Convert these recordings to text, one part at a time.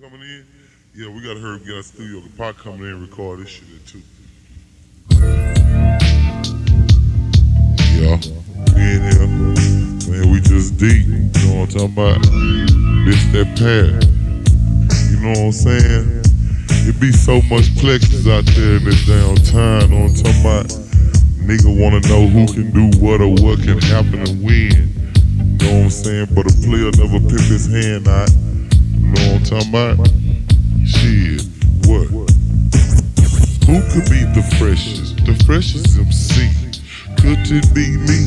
coming in? Yeah, we gotta hurry up get our studio. Pac coming in and record this shit too. Yeah, we in here. Man, we just deep. You know what I'm talking about? This that pad. You know what I'm saying? It be so much plexus out there in this damn time. You know what I'm talking about? Nigga wanna know who can do what or what can happen and when. You know what I'm saying? But a player never put his hand out. Know what I'm talking about? Shit, what? Who could be the freshest? The freshest MC. Could it be me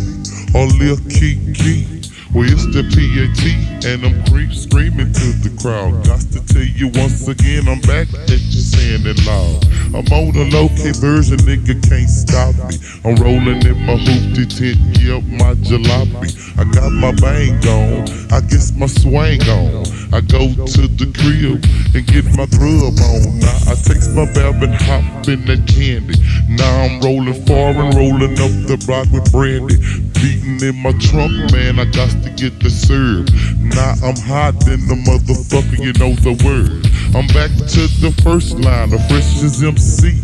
or Lil Keke? Well, it's the PAT, and I'm creep screaming to the crowd. Got to tell you once again, I'm back at you saying it loud. I'm on the low key version, nigga can't stop me. I'm rolling in my hoopty tent, yeah, my jalopy. I got my bang on, I guess my swang on. I go to the crib and get my grub on. Now I takes my bab and hop in that candy. Now I'm rolling far and rolling up the block with brandy. Beating in my trunk, man, I got to get the serve. Now I'm hot than the motherfucker, you know the word. I'm back to the first line, the freshest MC.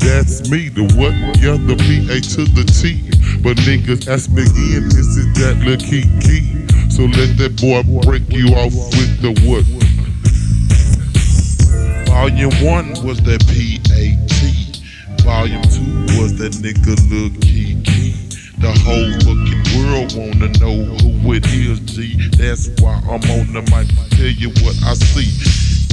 That's me, the what? Yeah, the P-A to the T. But niggas ask me again, is it that little key key? So let that boy break you off with the what? Volume one was that PAT. Volume two was that nigga Lil Keke. The whole fucking world wanna know who it is, G. That's why I'm on the mic to tell you what I see.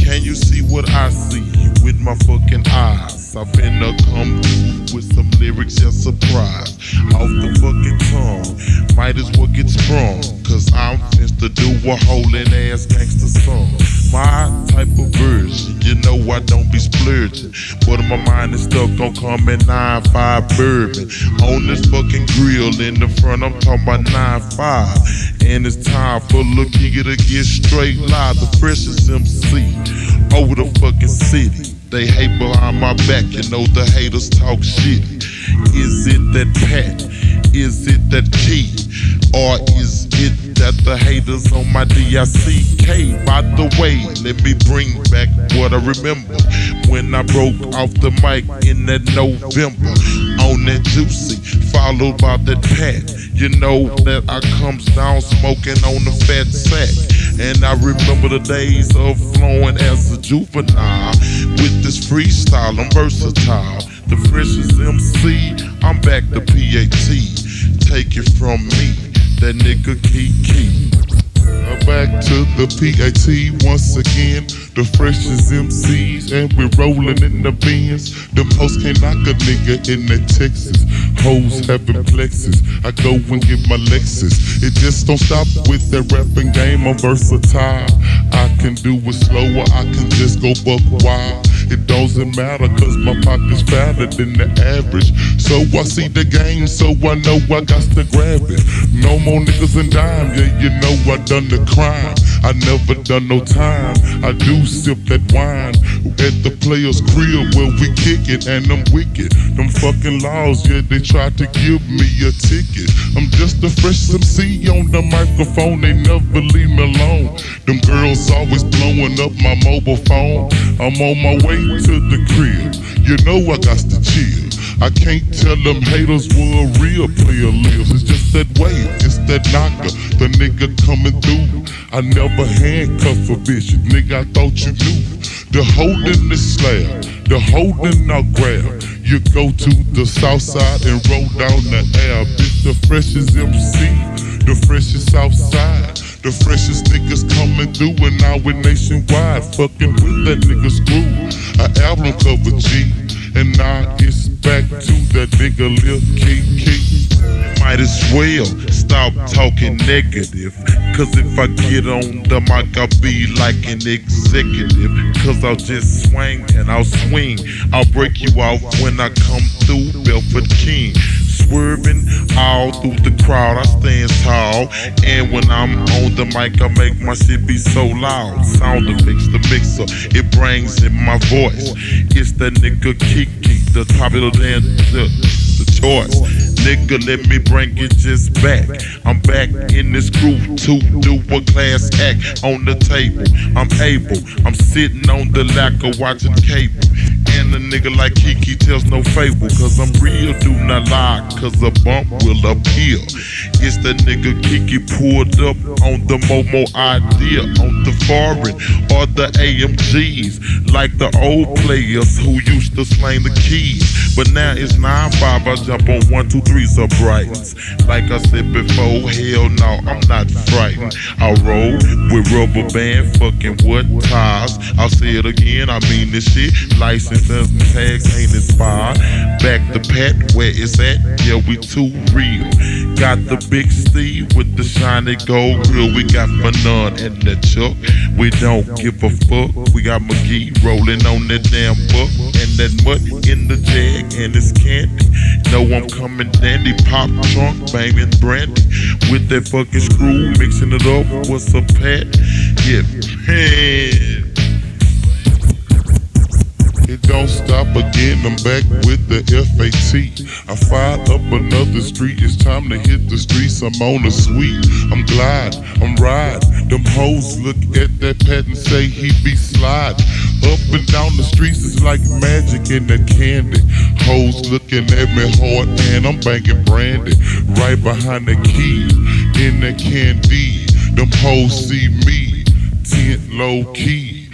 Can you see what I see with my fucking eyes? I finna come through with some lyrics and surprise. Off the fucking tongue, might as well get sprung. Cause I'm finna do a holding ass gangster song. My type of version, you know I don't be splurging. But my mind is stuck on coming 9-5 bourbon. On this fucking grill in the front, I'm talking about 9-5. And it's time for Lookie to get straight live. The freshest MC over the fucking city. They hate behind my back, you know the haters talk shit. Is it that Pat? Is it that Key? Or is it that the haters on my DICK? By the way, let me bring back what I remember when I broke off the mic in that November on that Juicy, followed by that Pat. You know that I comes down smoking on the fat sack. And I remember the days of flowing as a juvenile. With this freestyle, I'm versatile. The freshest MC, I'm back to PAT. Take it from me, that nigga Keke. I'm back to the PAT once again. The freshest MCs, and we're rolling in the bins. Them hoes can't knock a nigga in that Texas. Hoes having plexus. I go and get my Lexus. It just don't stop with that rapping game. I'm versatile. I can do it slower. I can just go buck wild. It doesn't matter cause my pocket's fatter than the average. So I see the game, so I know I got to grab it. No more niggas and dime, yeah, you know I done the crime. I never done no time. I do sip that wine at the player's crib where we kick it, and I'm wicked. Them fucking laws, yeah, they tried to give me a ticket. I'm just a fresh MC on the microphone, they never leave me alone. Them girls always blowing up my mobile phone. I'm on my way to the crib. You know I got to chill. I can't tell them haters where a real player lives. It's just that way, it's that knocker, the nigga coming through. I never handcuff a bitch, nigga. I thought you knew. The holding the slab, the holding I'll grab. You go to the south side and roll down the air. Bitch, the freshest MC, the freshest outside. The freshest niggas coming through and now we're nationwide. Fucking with that nigga screw. An album cover G. And now it's back to that nigga Lil Keke. Might as well stop talking negative. Cause if I get on the mic, I'll be like an executive. Cause I'll just swing and I'll swing. I'll break you off when I come through Belford King. Swerving all through the crowd, I stand tall. And when I'm on the mic, I make my shit be so loud. Sound effects, the mixer, it brings in my voice. It's that nigga Keke, the popular dance, the, the choice. Nigga, let me bring it just back. I'm back in this groove to do a class act on the table. I'm able, I'm sitting on the lacquer watching cable. And a nigga like Keke tells no fable, cause I'm real, do not lie, cause a bump will appear. It's the nigga Keke pulled up on the Momo idea, on the foreign or the AMGs, like the old players who used to slang the keys. But now it's 9-5, I jump on 1, 2, 3 so brightens. Like I said before, hell no, I'm not frightened. I roll with rubber band, fucking what ties. I'll say it again, I mean this shit. License and tags ain't inspired. Back the pet, where it's at, yeah, we too real. Got the big Steve with the shiny gold grill. We got Fanon and the Chuck. We don't give a fuck. We got McGee rolling on that damn buck. And that mud in the jag and it's candy. Know I'm coming dandy. Pop trunk, banging brandy. With that fucking screw, mixing it up. What's a pat? Yeah, man. Don't stop again, I'm back with the FAT. I fired up another street, it's time to hit the streets. I'm on a suite, I'm glide, I'm ride. Them hoes look at that pet and say he be slide. Up and down the streets is like magic in the candy. Hoes looking at me hard and I'm banking brandy. Right behind the key, in the candy. Them hoes see me, tent low key.